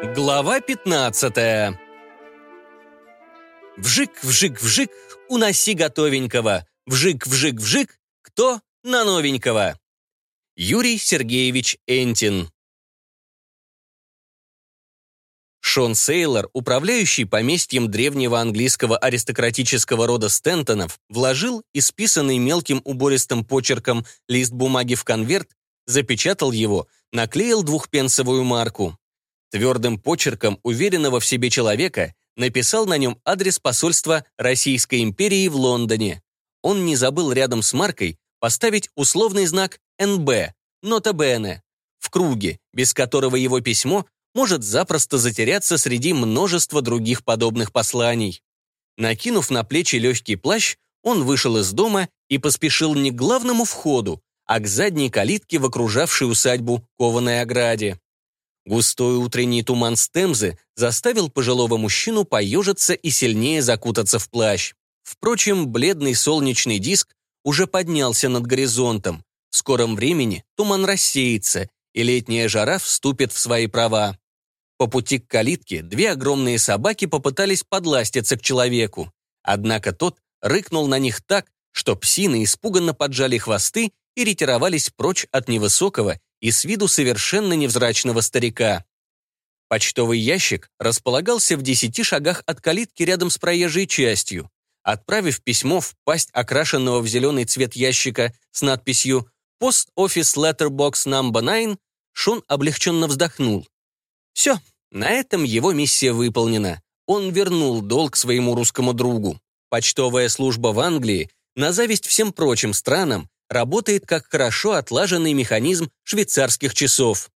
Глава 15 Вжик-вжик-вжик, уноси готовенького. Вжик-вжик-вжик, кто на новенького? Юрий Сергеевич Энтин Шон Сейлор, управляющий поместьем древнего английского аристократического рода Стентонов, вложил исписанный мелким убористым почерком лист бумаги в конверт, запечатал его, наклеил двухпенсовую марку. Твердым почерком уверенного в себе человека написал на нем адрес посольства Российской империи в Лондоне. Он не забыл рядом с маркой поставить условный знак «НБ», «Нота Бене», в круге, без которого его письмо может запросто затеряться среди множества других подобных посланий. Накинув на плечи легкий плащ, он вышел из дома и поспешил не к главному входу, а к задней калитке в окружавшей усадьбу кованой ограде. Густой утренний туман с Темзы заставил пожилого мужчину поежиться и сильнее закутаться в плащ. Впрочем, бледный солнечный диск уже поднялся над горизонтом. В скором времени туман рассеется, и летняя жара вступит в свои права. По пути к калитке две огромные собаки попытались подластиться к человеку. Однако тот рыкнул на них так, что псины испуганно поджали хвосты и ретировались прочь от невысокого и с виду совершенно невзрачного старика. Почтовый ящик располагался в десяти шагах от калитки рядом с проезжей частью. Отправив письмо в пасть окрашенного в зеленый цвет ящика с надписью «Post Office Letterbox No. 9», Шон облегченно вздохнул. Все, на этом его миссия выполнена. Он вернул долг своему русскому другу. Почтовая служба в Англии, на зависть всем прочим странам, работает как хорошо отлаженный механизм швейцарских часов.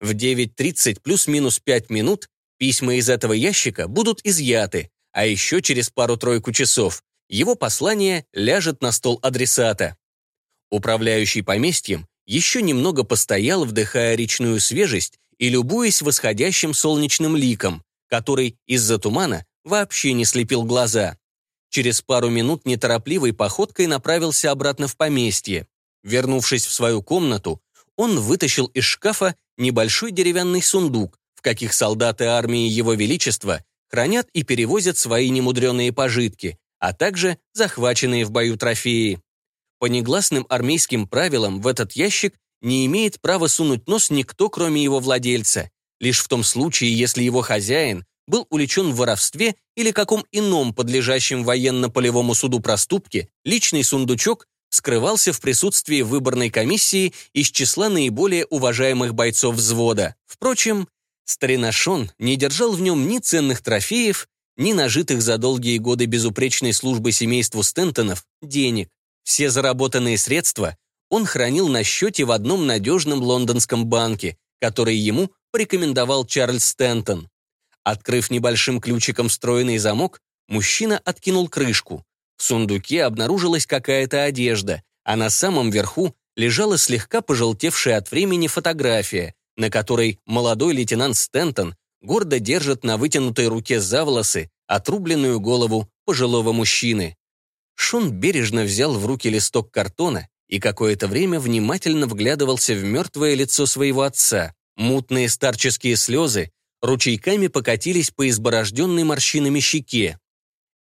В 9.30 плюс-минус 5 минут письма из этого ящика будут изъяты, а еще через пару-тройку часов его послание ляжет на стол адресата. Управляющий поместьем еще немного постоял, вдыхая речную свежесть и любуясь восходящим солнечным ликом, который из-за тумана вообще не слепил глаза. Через пару минут неторопливой походкой направился обратно в поместье. Вернувшись в свою комнату, он вытащил из шкафа небольшой деревянный сундук, в каких солдаты армии Его Величества хранят и перевозят свои немудреные пожитки, а также захваченные в бою трофеи. По негласным армейским правилам в этот ящик не имеет права сунуть нос никто, кроме его владельца, лишь в том случае, если его хозяин был уличен в воровстве или каком ином подлежащем военно-полевому суду проступке, личный сундучок скрывался в присутствии выборной комиссии из числа наиболее уважаемых бойцов взвода. Впрочем, старина Шон не держал в нем ни ценных трофеев, ни нажитых за долгие годы безупречной службы семейству Стентонов денег. Все заработанные средства он хранил на счете в одном надежном лондонском банке, который ему порекомендовал Чарльз Стентон. Открыв небольшим ключиком встроенный замок, мужчина откинул крышку. В сундуке обнаружилась какая-то одежда, а на самом верху лежала слегка пожелтевшая от времени фотография, на которой молодой лейтенант Стентон гордо держит на вытянутой руке за волосы отрубленную голову пожилого мужчины. Шон бережно взял в руки листок картона и какое-то время внимательно вглядывался в мертвое лицо своего отца. Мутные старческие слезы ручейками покатились по изборожденной морщинами щеке.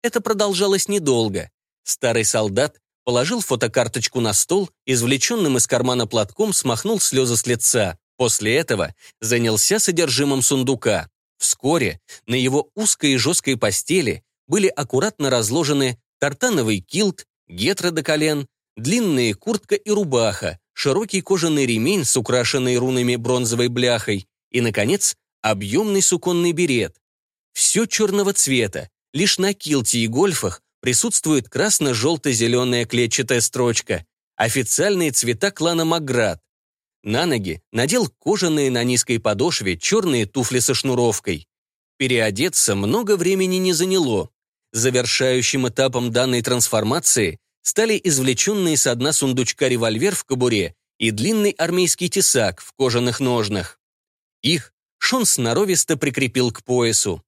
Это продолжалось недолго. Старый солдат положил фотокарточку на стол, извлеченным из кармана платком смахнул слезы с лица. После этого занялся содержимым сундука. Вскоре на его узкой и жесткой постели были аккуратно разложены тартановый килт, гетра до колен, длинная куртка и рубаха, широкий кожаный ремень с украшенной рунами бронзовой бляхой и, наконец, объемный суконный берет. Все черного цвета, лишь на килте и гольфах присутствует красно-желто-зеленая клетчатая строчка, официальные цвета клана Маград. На ноги надел кожаные на низкой подошве черные туфли со шнуровкой. Переодеться много времени не заняло. Завершающим этапом данной трансформации стали извлеченные со дна сундучка револьвер в кобуре и длинный армейский тесак в кожаных ножнах. Их Шон сноровисто прикрепил к поясу.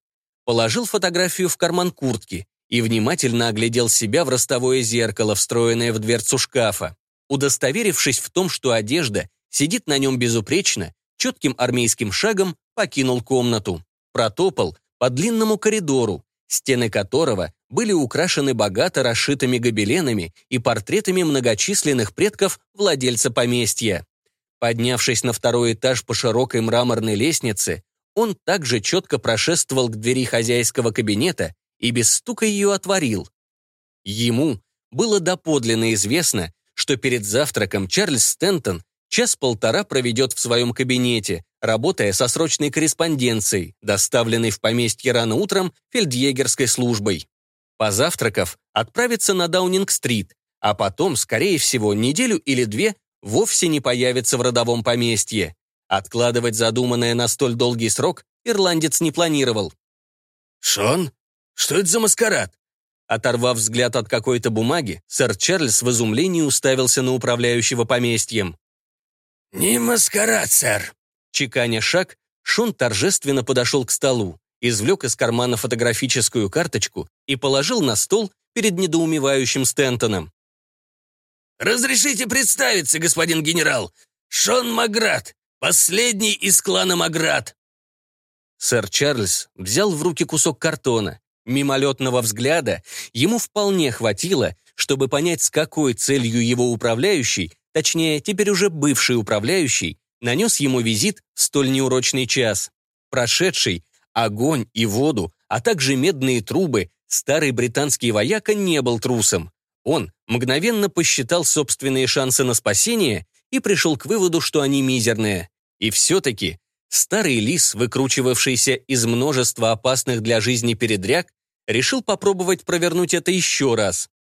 Положил фотографию в карман куртки и внимательно оглядел себя в ростовое зеркало, встроенное в дверцу шкафа. Удостоверившись в том, что одежда сидит на нем безупречно, четким армейским шагом покинул комнату. Протопал по длинному коридору, стены которого были украшены богато расшитыми гобеленами и портретами многочисленных предков владельца поместья. Поднявшись на второй этаж по широкой мраморной лестнице, он также четко прошествовал к двери хозяйского кабинета и без стука ее отворил. Ему было доподлинно известно, что перед завтраком Чарльз Стентон час-полтора проведет в своем кабинете, работая со срочной корреспонденцией, доставленной в поместье рано утром фельдъегерской службой. Позавтракав, отправится на Даунинг-стрит, а потом, скорее всего, неделю или две вовсе не появится в родовом поместье. Откладывать задуманное на столь долгий срок ирландец не планировал. «Шон, что это за маскарад?» Оторвав взгляд от какой-то бумаги, сэр Чарльз в изумлении уставился на управляющего поместьем. «Не маскарад, сэр». Чеканя шаг, Шон торжественно подошел к столу, извлек из кармана фотографическую карточку и положил на стол перед недоумевающим Стентоном. «Разрешите представиться, господин генерал. Шон Маград, последний из клана Маград». Сэр Чарльз взял в руки кусок картона. Мимолетного взгляда ему вполне хватило, чтобы понять, с какой целью его управляющий точнее, теперь уже бывший управляющий, нанес ему визит в столь неурочный час. Прошедший огонь и воду, а также медные трубы, старый британский вояка не был трусом. Он мгновенно посчитал собственные шансы на спасение и пришел к выводу, что они мизерные. И все-таки старый лис, выкручивавшийся из множества опасных для жизни передряг, решил попробовать провернуть это еще раз.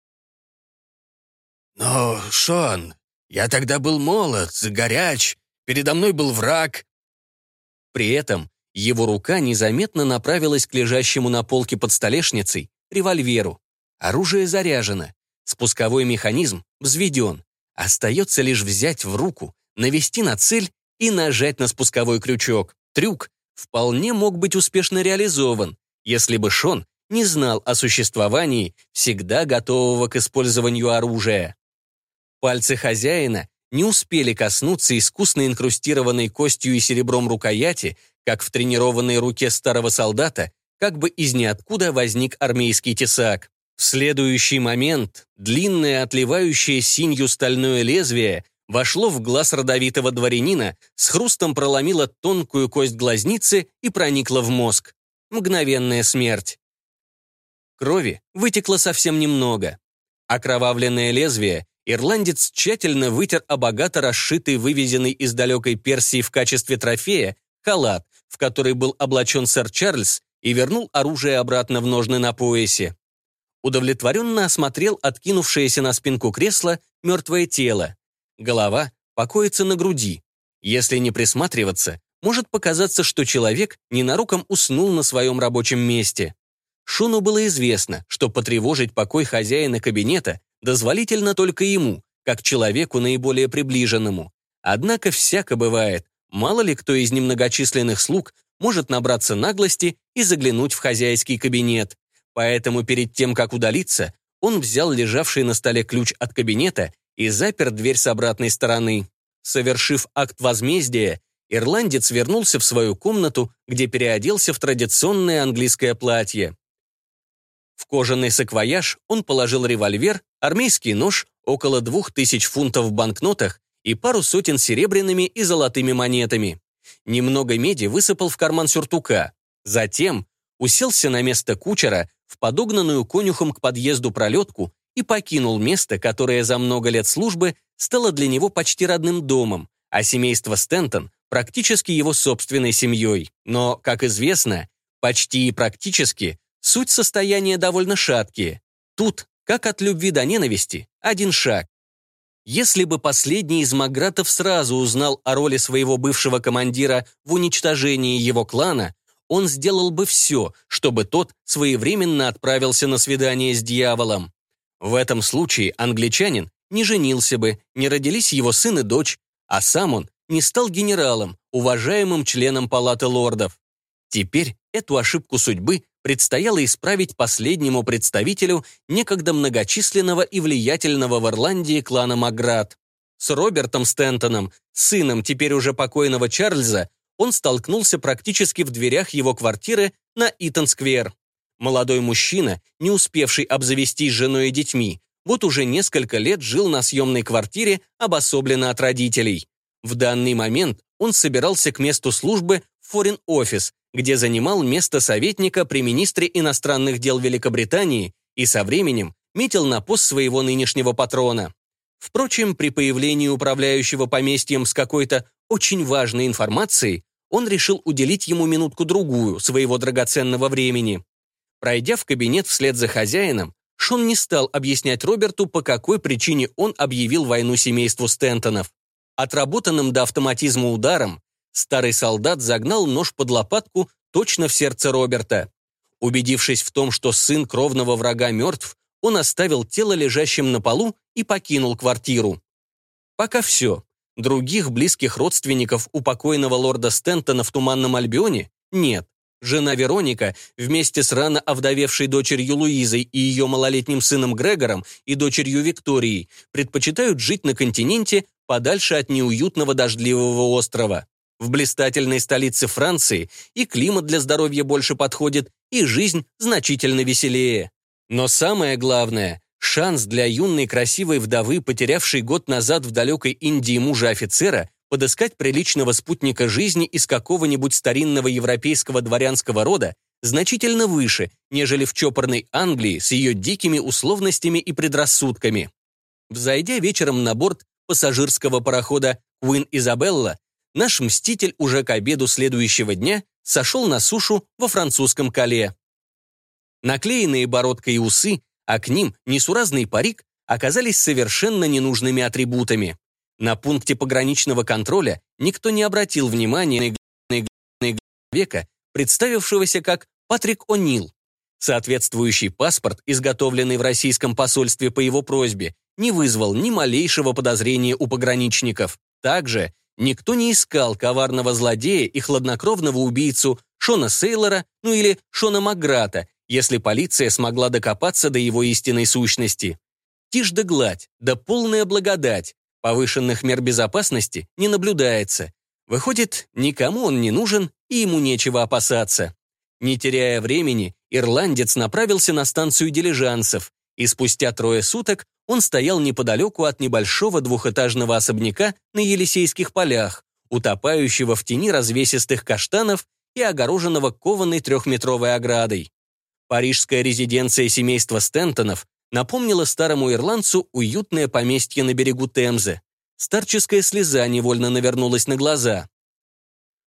«Но, Шон, я тогда был молод, горяч, передо мной был враг». При этом его рука незаметно направилась к лежащему на полке под столешницей револьверу. Оружие заряжено, спусковой механизм взведен. Остается лишь взять в руку, навести на цель и нажать на спусковой крючок. Трюк вполне мог быть успешно реализован, если бы Шон не знал о существовании всегда готового к использованию оружия. Пальцы хозяина не успели коснуться искусно инкрустированной костью и серебром рукояти, как в тренированной руке старого солдата, как бы из ниоткуда возник армейский тесак. В следующий момент длинное, отливающее синью стальное лезвие вошло в глаз родовитого дворянина, с хрустом проломило тонкую кость глазницы и проникло в мозг. Мгновенная смерть. Крови вытекло совсем немного. Окровавленное лезвие ирландец тщательно вытер о богато расшитый, вывезенный из далекой Персии в качестве трофея, халат, в который был облачен сэр Чарльз, и вернул оружие обратно в ножны на поясе. Удовлетворенно осмотрел откинувшееся на спинку кресла мертвое тело. Голова покоится на груди. Если не присматриваться, может показаться, что человек ненароком уснул на своем рабочем месте. Шуну было известно, что потревожить покой хозяина кабинета дозволительно только ему, как человеку наиболее приближенному. Однако всяко бывает, мало ли кто из немногочисленных слуг может набраться наглости и заглянуть в хозяйский кабинет. Поэтому перед тем, как удалиться, он взял лежавший на столе ключ от кабинета и запер дверь с обратной стороны. Совершив акт возмездия, ирландец вернулся в свою комнату, где переоделся в традиционное английское платье. В кожаный саквояж он положил револьвер, армейский нож, около двух тысяч фунтов в банкнотах и пару сотен серебряными и золотыми монетами. Немного меди высыпал в карман сюртука. Затем уселся на место кучера в подогнанную конюхом к подъезду пролетку и покинул место, которое за много лет службы стало для него почти родным домом, а семейство Стентон – практически его собственной семьей. Но, как известно, почти и практически Суть состояния довольно шаткие. Тут, как от любви до ненависти, один шаг. Если бы последний из Магратов сразу узнал о роли своего бывшего командира в уничтожении его клана, он сделал бы все, чтобы тот своевременно отправился на свидание с дьяволом. В этом случае англичанин не женился бы, не родились его сын и дочь, а сам он не стал генералом, уважаемым членом Палаты лордов. Теперь эту ошибку судьбы предстояло исправить последнему представителю некогда многочисленного и влиятельного в Ирландии клана Маград. С Робертом Стентоном, сыном теперь уже покойного Чарльза, он столкнулся практически в дверях его квартиры на Итон-сквер. Молодой мужчина, не успевший обзавестись женой и детьми, вот уже несколько лет жил на съемной квартире, обособленно от родителей. В данный момент он собирался к месту службы в Foreign Office, где занимал место советника при министре иностранных дел Великобритании и со временем метил на пост своего нынешнего патрона. Впрочем, при появлении управляющего поместьем с какой-то очень важной информацией, он решил уделить ему минутку-другую своего драгоценного времени. Пройдя в кабинет вслед за хозяином, Шон не стал объяснять Роберту, по какой причине он объявил войну семейству Стентонов. Отработанным до автоматизма ударом, старый солдат загнал нож под лопатку точно в сердце Роберта. Убедившись в том, что сын кровного врага мертв, он оставил тело лежащим на полу и покинул квартиру. Пока все. Других близких родственников у покойного лорда Стентона в Туманном Альбионе нет. Жена Вероника вместе с рано овдовевшей дочерью Луизой и ее малолетним сыном Грегором и дочерью Викторией предпочитают жить на континенте подальше от неуютного дождливого острова. В блистательной столице Франции и климат для здоровья больше подходит, и жизнь значительно веселее. Но самое главное, шанс для юной красивой вдовы, потерявшей год назад в далекой Индии мужа-офицера, подыскать приличного спутника жизни из какого-нибудь старинного европейского дворянского рода значительно выше, нежели в чопорной Англии с ее дикими условностями и предрассудками. Взойдя вечером на борт пассажирского парохода «Куин Изабелла», наш мститель уже к обеду следующего дня сошел на сушу во французском Кале. Наклеенные бородка и усы, а к ним несуразный парик, оказались совершенно ненужными атрибутами. На пункте пограничного контроля никто не обратил внимания на века, представившегося как Патрик О'Нил. Соответствующий паспорт, изготовленный в российском посольстве по его просьбе, не вызвал ни малейшего подозрения у пограничников. Также никто не искал коварного злодея и хладнокровного убийцу Шона Сейлора, ну или Шона Маграта, если полиция смогла докопаться до его истинной сущности. Тишь да гладь, да полная благодать. Повышенных мер безопасности не наблюдается. Выходит, никому он не нужен, и ему нечего опасаться. Не теряя времени, ирландец направился на станцию дилижансов, и спустя трое суток он стоял неподалеку от небольшого двухэтажного особняка на Елисейских полях, утопающего в тени развесистых каштанов и огороженного кованой трехметровой оградой. Парижская резиденция семейства Стентонов напомнила старому ирландцу уютное поместье на берегу Темзы. Старческая слеза невольно навернулась на глаза.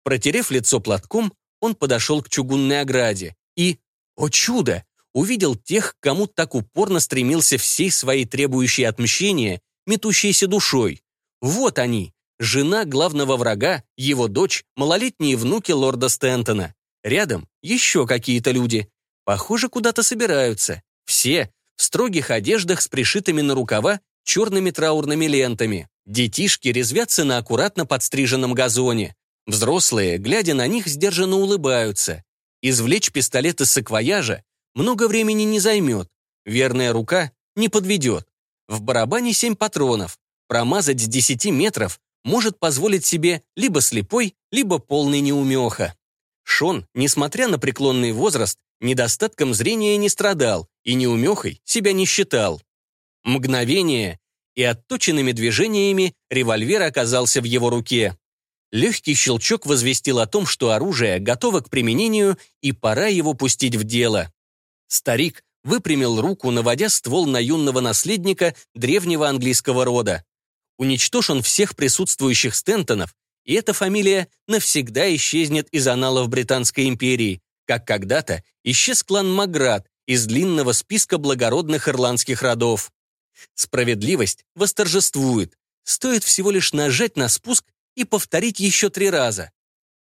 Протерев лицо платком, он подошел к чугунной ограде и, о чудо, увидел тех, кому так упорно стремился всей своей требующей отмщения, метущейся душой. Вот они, жена главного врага, его дочь, малолетние внуки лорда Стентона. Рядом еще какие-то люди. Похоже, куда-то собираются. Все в строгих одеждах с пришитыми на рукава черными траурными лентами. Детишки резвятся на аккуратно подстриженном газоне. Взрослые, глядя на них, сдержанно улыбаются. Извлечь пистолет из саквояжа много времени не займет. Верная рука не подведет. В барабане семь патронов. Промазать с 10 метров может позволить себе либо слепой, либо полный неумеха. Шон, несмотря на преклонный возраст, недостатком зрения не страдал и неумехой себя не считал. Мгновение, и отточенными движениями револьвер оказался в его руке. Легкий щелчок возвестил о том, что оружие готово к применению и пора его пустить в дело. Старик выпрямил руку, наводя ствол на юного наследника древнего английского рода. Уничтожь он всех присутствующих Стентонов, и эта фамилия навсегда исчезнет из аналов Британской империи, как когда-то исчез клан Маград из длинного списка благородных ирландских родов. Справедливость восторжествует. Стоит всего лишь нажать на спуск и повторить еще три раза.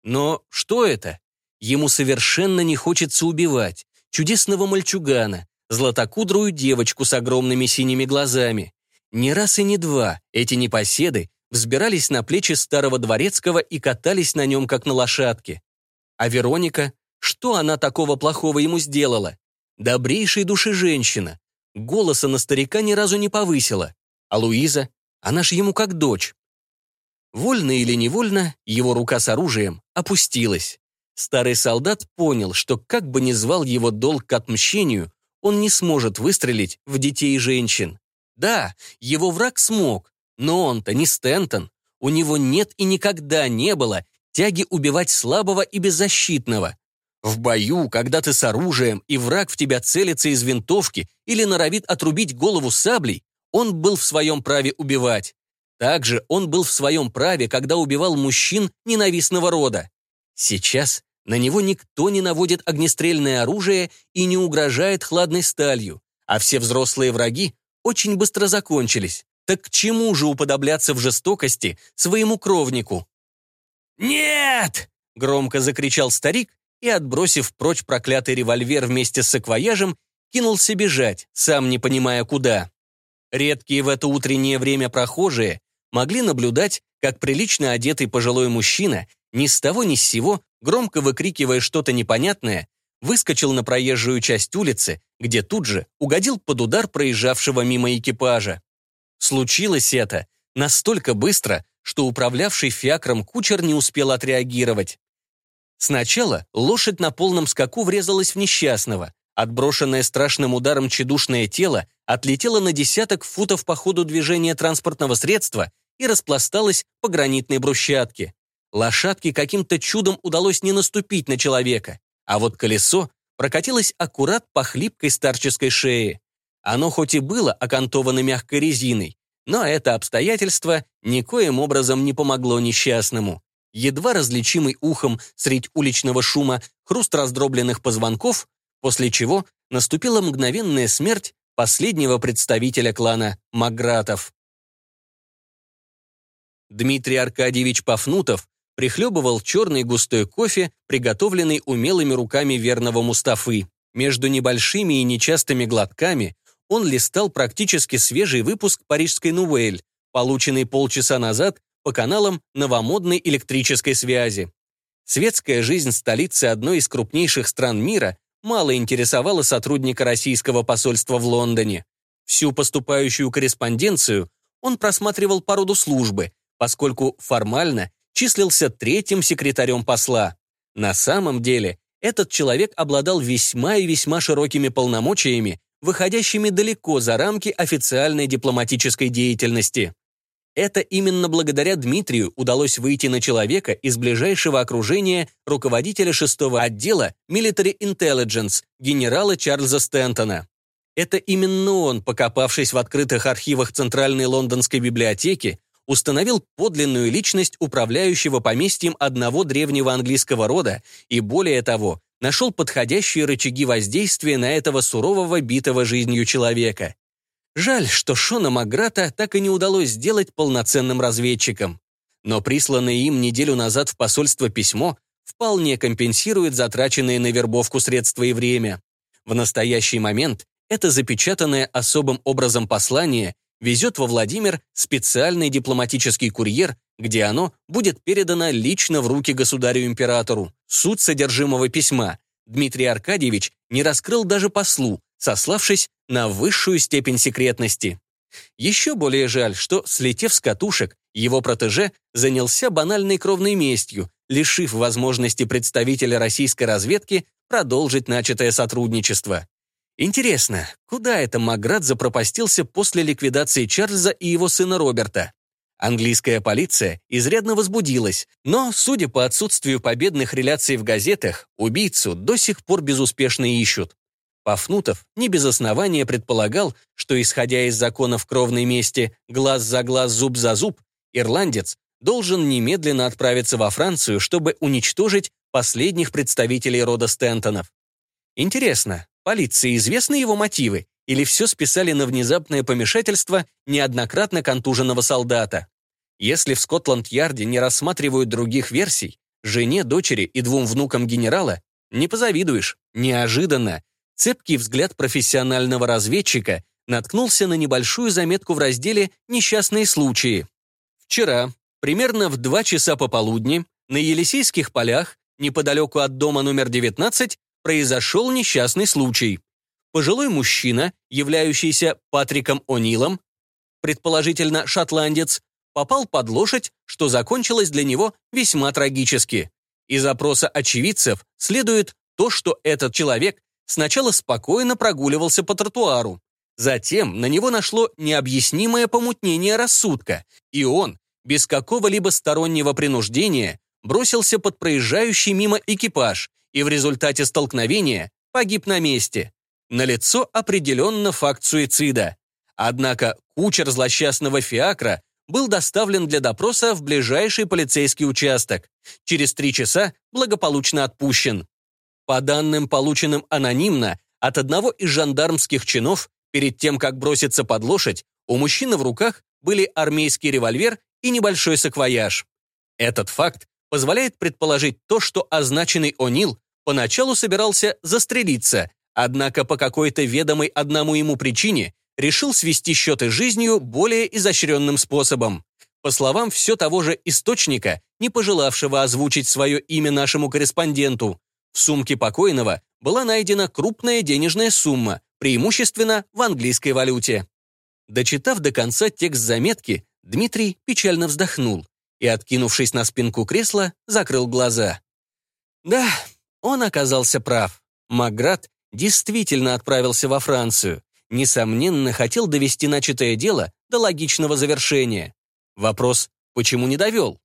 Но что это? Ему совершенно не хочется убивать. Чудесного мальчугана, златокудрую девочку с огромными синими глазами. Не раз и не два эти непоседы взбирались на плечи старого дворецкого и катались на нем, как на лошадке. А Вероника, что она такого плохого ему сделала? Добрейшей души женщина. Голоса на старика ни разу не повысила. А Луиза, она ж ему как дочь. Вольно или невольно, его рука с оружием опустилась. Старый солдат понял, что как бы ни звал его долг к отмщению, он не сможет выстрелить в детей и женщин. Да, его враг смог, но он-то не Стентон. У него нет и никогда не было тяги убивать слабого и беззащитного. В бою, когда ты с оружием, и враг в тебя целится из винтовки или норовит отрубить голову саблей, он был в своем праве убивать. Также он был в своем праве, когда убивал мужчин ненавистного рода. Сейчас на него никто не наводит огнестрельное оружие и не угрожает хладной сталью, а все взрослые враги очень быстро закончились. Так к чему же уподобляться в жестокости своему кровнику? «Нет!» — громко закричал старик и, отбросив прочь проклятый револьвер вместе с саквояжем, кинулся бежать, сам не понимая куда. Редкие в это утреннее время прохожие могли наблюдать, как прилично одетый пожилой мужчина ни с того ни с сего, громко выкрикивая что-то непонятное, выскочил на проезжую часть улицы, где тут же угодил под удар проезжавшего мимо экипажа. Случилось это настолько быстро, что управлявший фиакром кучер не успел отреагировать. Сначала лошадь на полном скаку врезалась в несчастного. Отброшенное страшным ударом чедушное тело отлетело на десяток футов по ходу движения транспортного средства и распласталось по гранитной брусчатке. Лошадке каким-то чудом удалось не наступить на человека, а вот колесо прокатилось аккурат по хлипкой старческой шее. Оно хоть и было окантовано мягкой резиной, но это обстоятельство никоим образом не помогло несчастному. Едва различимый ухом средь уличного шума хруст раздробленных позвонков, после чего наступила мгновенная смерть последнего представителя клана Магратов. Дмитрий Аркадьевич Пафнутов прихлебывал черный густой кофе, приготовленный умелыми руками верного Мустафы. Между небольшими и нечастыми глотками он листал практически свежий выпуск парижской «Нувель», полученный полчаса назад по каналам новомодной электрической связи. Светская жизнь столицы одной из крупнейших стран мира мало интересовала сотрудника российского посольства в Лондоне. Всю поступающую корреспонденцию он просматривал по роду службы, поскольку формально числился третьим секретарем посла. На самом деле, этот человек обладал весьма и весьма широкими полномочиями, выходящими далеко за рамки официальной дипломатической деятельности. Это именно благодаря Дмитрию удалось выйти на человека из ближайшего окружения руководителя шестого отдела Military Intelligence генерала Чарльза Стентона. Это именно он, покопавшись в открытых архивах Центральной лондонской библиотеки, установил подлинную личность управляющего поместьем одного древнего английского рода и, более того, нашел подходящие рычаги воздействия на этого сурового битого жизнью человека. Жаль, что Шона Маграта так и не удалось сделать полноценным разведчиком. Но присланное им неделю назад в посольство письмо вполне компенсирует затраченные на вербовку средства и время. В настоящий момент это запечатанное особым образом послание везет во Владимир специальный дипломатический курьер, где оно будет передано лично в руки государю-императору. Суть содержимого письма Дмитрий Аркадьевич не раскрыл даже послу, сославшись на высшую степень секретности. Еще более жаль, что, слетев с катушек, его протеже занялся банальной кровной местью, лишив возможности представителя российской разведки продолжить начатое сотрудничество. Интересно, куда это Маград запропастился после ликвидации Чарльза и его сына Роберта? Английская полиция изрядно возбудилась, но, судя по отсутствию победных реляций в газетах, убийцу до сих пор безуспешно ищут. Пафнутов не без основания предполагал, что, исходя из законов кровной мести «глаз за глаз, зуб за зуб», ирландец должен немедленно отправиться во Францию, чтобы уничтожить последних представителей рода Стентонов. Интересно, Полиции известны его мотивы, или все списали на внезапное помешательство неоднократно контуженного солдата? Если в Скотланд-Ярде не рассматривают других версий, жене, дочери и двум внукам генерала, не позавидуешь. Неожиданно цепкий взгляд профессионального разведчика наткнулся на небольшую заметку в разделе «Несчастные случаи». Вчера, примерно в 2 часа пополудни, на Елисейских полях, неподалеку от дома номер 19, произошел несчастный случай. Пожилой мужчина, являющийся Патриком О'Нилом, предположительно шотландец, попал под лошадь, что закончилось для него весьма трагически. Из опроса очевидцев следует то, что этот человек сначала спокойно прогуливался по тротуару. Затем на него нашло необъяснимое помутнение рассудка, и он, без какого-либо стороннего принуждения, бросился под проезжающий мимо экипаж и в результате столкновения погиб на месте. Налицо определенно факт суицида. Однако кучер злосчастного фиакра был доставлен для допроса в ближайший полицейский участок. Через три часа благополучно отпущен. По данным, полученным анонимно, от одного из жандармских чинов, перед тем, как броситься под лошадь, у мужчины в руках были армейский револьвер и небольшой саквояж. Этот факт позволяет предположить то, что означенный О'Нил поначалу собирался застрелиться, однако по какой-то ведомой одному ему причине решил свести счеты жизнью более изощренным способом. По словам все того же источника, не пожелавшего озвучить свое имя нашему корреспонденту, в сумке покойного была найдена крупная денежная сумма, преимущественно в английской валюте. Дочитав до конца текст заметки, Дмитрий печально вздохнул и, откинувшись на спинку кресла, закрыл глаза. Да, он оказался прав. Маград действительно отправился во Францию. Несомненно, хотел довести начатое дело до логичного завершения. Вопрос, почему не довел?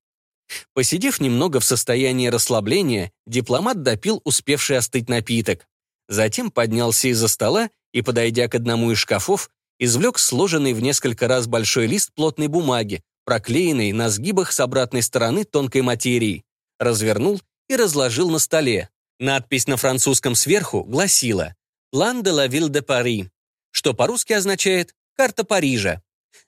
Посидев немного в состоянии расслабления, дипломат допил успевший остыть напиток. Затем поднялся из-за стола и, подойдя к одному из шкафов, извлек сложенный в несколько раз большой лист плотной бумаги, проклеенный на сгибах с обратной стороны тонкой материи. Развернул и разложил на столе. Надпись на французском сверху гласила «План de la ville de Paris», что по-русски означает «карта Парижа».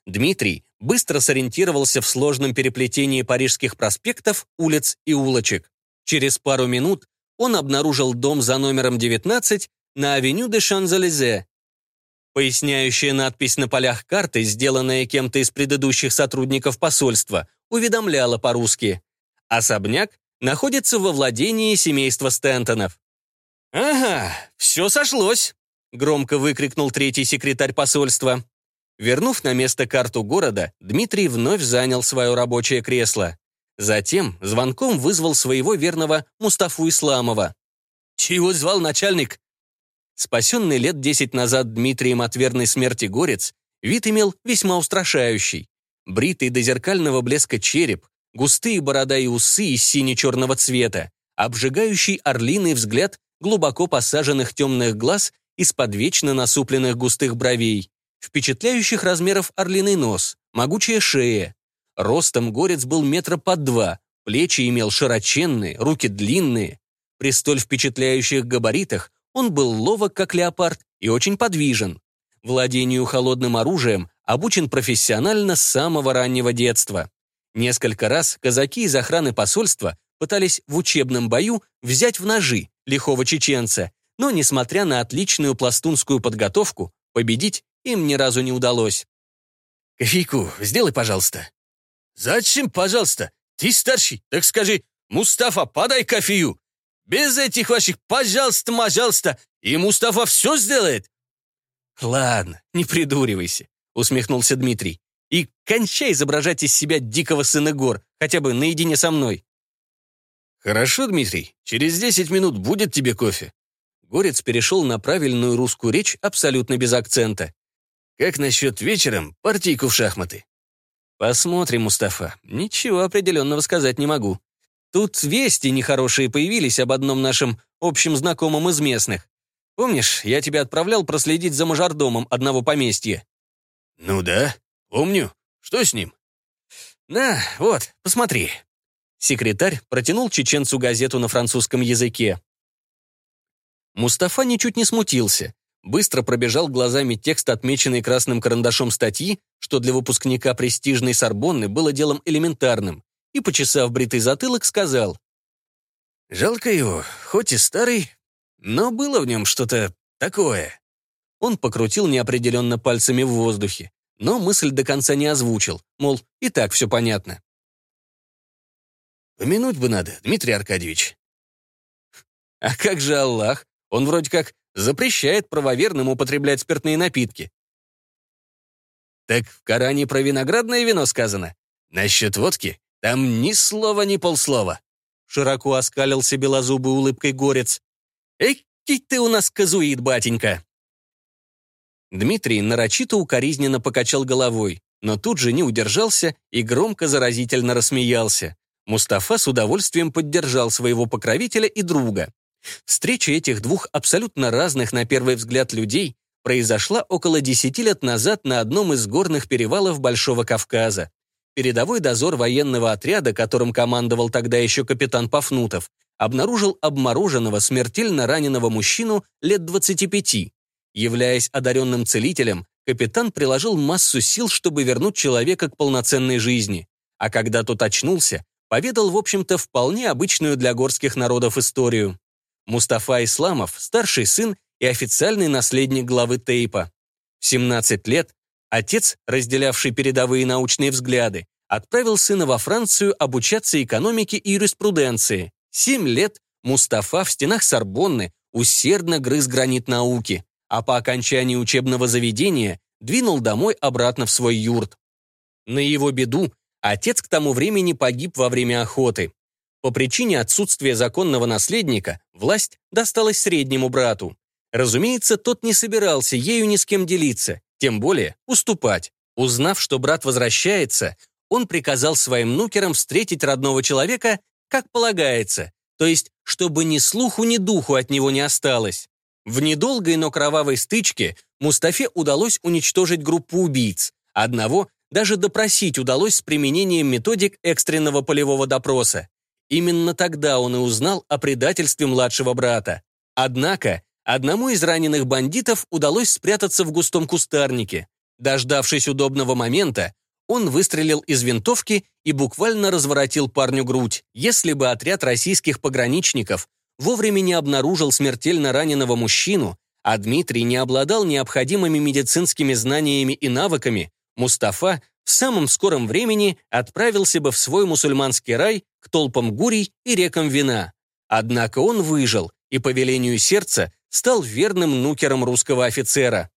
Дмитрий быстро сориентировался в сложном переплетении парижских проспектов, улиц и улочек. Через пару минут он обнаружил дом за номером 19 на авеню де Шанзелизе. Поясняющая надпись на полях карты, сделанная кем-то из предыдущих сотрудников посольства, уведомляла по-русски. Особняк находится во владении семейства Стентонов. «Ага, все сошлось», — громко выкрикнул третий секретарь посольства. Вернув на место карту города, Дмитрий вновь занял свое рабочее кресло. Затем звонком вызвал своего верного Мустафу Исламова. «Чего звал начальник?» Спасенный лет десять назад Дмитрием от верной смерти горец, вид имел весьма устрашающий. Бритый до зеркального блеска череп, густые борода и усы из сине-черного цвета, обжигающий орлиный взгляд глубоко посаженных темных глаз из-под вечно насупленных густых бровей, впечатляющих размеров орлиный нос, могучая шея. Ростом горец был метра под два, плечи имел широченные, руки длинные. При столь впечатляющих габаритах он был ловок, как леопард, и очень подвижен. Владению холодным оружием обучен профессионально с самого раннего детства. Несколько раз казаки из охраны посольства пытались в учебном бою взять в ножи лихого чеченца, но, несмотря на отличную пластунскую подготовку, победить им ни разу не удалось. «Кофейку сделай, пожалуйста». «Зачем, пожалуйста? Ты старший, так скажи, Мустафа, подай кофею. Без этих ваших «пожалуйста, пожалуйста», и Мустафа все сделает». «Ладно, не придуривайся», — усмехнулся Дмитрий. «И кончай изображать из себя дикого сына гор, хотя бы наедине со мной». «Хорошо, Дмитрий, через десять минут будет тебе кофе». Горец перешел на правильную русскую речь абсолютно без акцента. Как насчет вечером партийку в шахматы? Посмотрим, Мустафа. Ничего определенного сказать не могу. Тут вести нехорошие появились об одном нашем общем знакомом из местных. Помнишь, я тебя отправлял проследить за мажордомом одного поместья? Ну да, помню. Что с ним? Да, вот, посмотри. Секретарь протянул чеченцу газету на французском языке. Мустафа ничуть не смутился быстро пробежал глазами текст, отмеченный красным карандашом статьи, что для выпускника престижной Сорбонны было делом элементарным, и, почесав бритый затылок, сказал. «Жалко его, хоть и старый, но было в нем что-то такое». Он покрутил неопределенно пальцами в воздухе, но мысль до конца не озвучил, мол, и так все понятно. «Помянуть бы надо, Дмитрий Аркадьевич». «А как же Аллах? Он вроде как запрещает правоверным употреблять спиртные напитки. Так в Коране про виноградное вино сказано. Насчет водки там ни слова, ни полслова. Широко оскалился белозубой улыбкой горец. «Экий ты у нас казуит, батенька!» Дмитрий нарочито укоризненно покачал головой, но тут же не удержался и громко заразительно рассмеялся. Мустафа с удовольствием поддержал своего покровителя и друга. Встреча этих двух абсолютно разных на первый взгляд людей произошла около десяти лет назад на одном из горных перевалов Большого Кавказа. Передовой дозор военного отряда, которым командовал тогда еще капитан Пафнутов, обнаружил обмороженного, смертельно раненого мужчину лет 25. Являясь одаренным целителем, капитан приложил массу сил, чтобы вернуть человека к полноценной жизни. А когда тот очнулся, поведал, в общем-то, вполне обычную для горских народов историю. Мустафа Исламов – старший сын и официальный наследник главы Тейпа. В 17 лет отец, разделявший передовые научные взгляды, отправил сына во Францию обучаться экономике и юриспруденции. Семь лет Мустафа в стенах Сорбонны усердно грыз гранит науки, а по окончании учебного заведения двинул домой обратно в свой юрт. На его беду отец к тому времени погиб во время охоты. По причине отсутствия законного наследника власть досталась среднему брату. Разумеется, тот не собирался ею ни с кем делиться, тем более уступать. Узнав, что брат возвращается, он приказал своим нукерам встретить родного человека, как полагается, то есть, чтобы ни слуху, ни духу от него не осталось. В недолгой, но кровавой стычке Мустафе удалось уничтожить группу убийц. Одного даже допросить удалось с применением методик экстренного полевого допроса. Именно тогда он и узнал о предательстве младшего брата. Однако одному из раненых бандитов удалось спрятаться в густом кустарнике. Дождавшись удобного момента, он выстрелил из винтовки и буквально разворотил парню грудь. Если бы отряд российских пограничников вовремя не обнаружил смертельно раненого мужчину, а Дмитрий не обладал необходимыми медицинскими знаниями и навыками, Мустафа в самом скором времени отправился бы в свой мусульманский рай к толпам гурий и рекам вина. Однако он выжил и по велению сердца стал верным нукером русского офицера.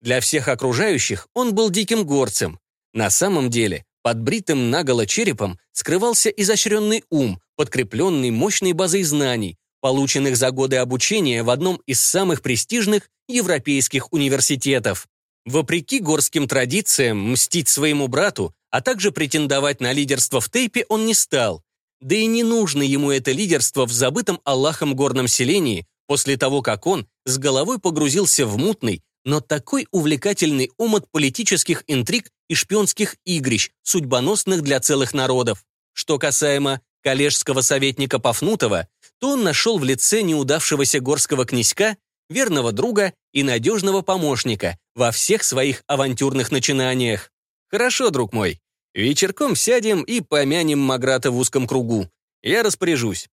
Для всех окружающих он был диким горцем. На самом деле, под бритым наголо черепом скрывался изощренный ум, подкрепленный мощной базой знаний, полученных за годы обучения в одном из самых престижных европейских университетов. Вопреки горским традициям мстить своему брату, а также претендовать на лидерство в тейпе он не стал. Да и не нужно ему это лидерство в забытом Аллахом горном селении после того, как он с головой погрузился в мутный, но такой увлекательный омут политических интриг и шпионских игрищ, судьбоносных для целых народов. Что касаемо коллежского советника Пафнутова, то он нашел в лице неудавшегося горского князька верного друга и надежного помощника во всех своих авантюрных начинаниях. Хорошо, друг мой, вечерком сядем и помянем Маграта в узком кругу. Я распоряжусь.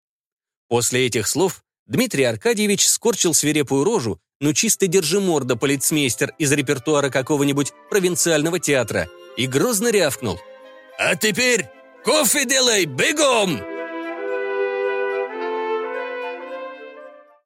После этих слов Дмитрий Аркадьевич скорчил свирепую рожу, но чисто держи морда полицмейстер из репертуара какого-нибудь провинциального театра и грозно рявкнул. «А теперь кофе делай, бегом!»